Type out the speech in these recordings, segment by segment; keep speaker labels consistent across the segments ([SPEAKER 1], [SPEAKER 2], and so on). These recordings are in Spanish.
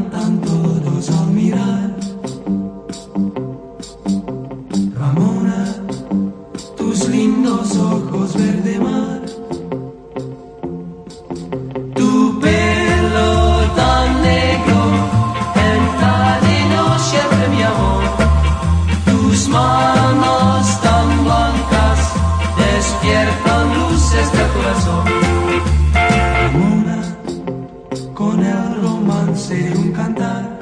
[SPEAKER 1] levantan todos al mirar. Ramona, tus lindos ojos verde mar. De un cantar.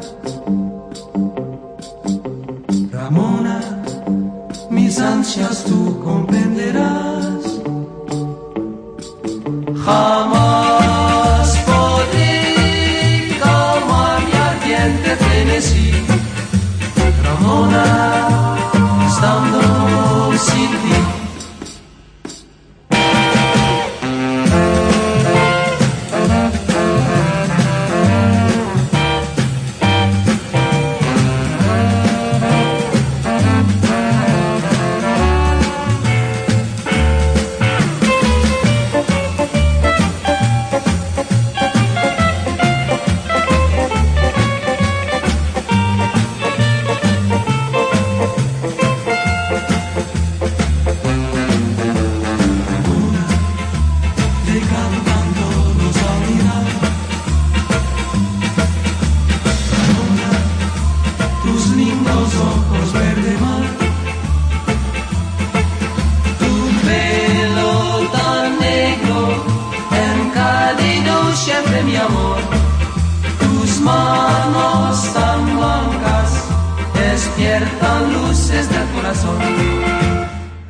[SPEAKER 1] Ramona, mis ansias tú Tus manos tan blancas, despiertan luces del corazón.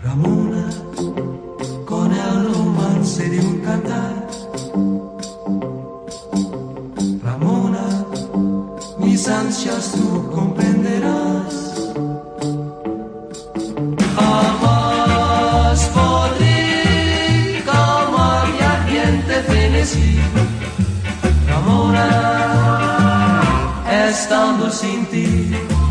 [SPEAKER 1] Ramona, con el romance de un cantar. Ramona, mis ansias tú comprenderás. Jamás lavoura, é estando sem ti.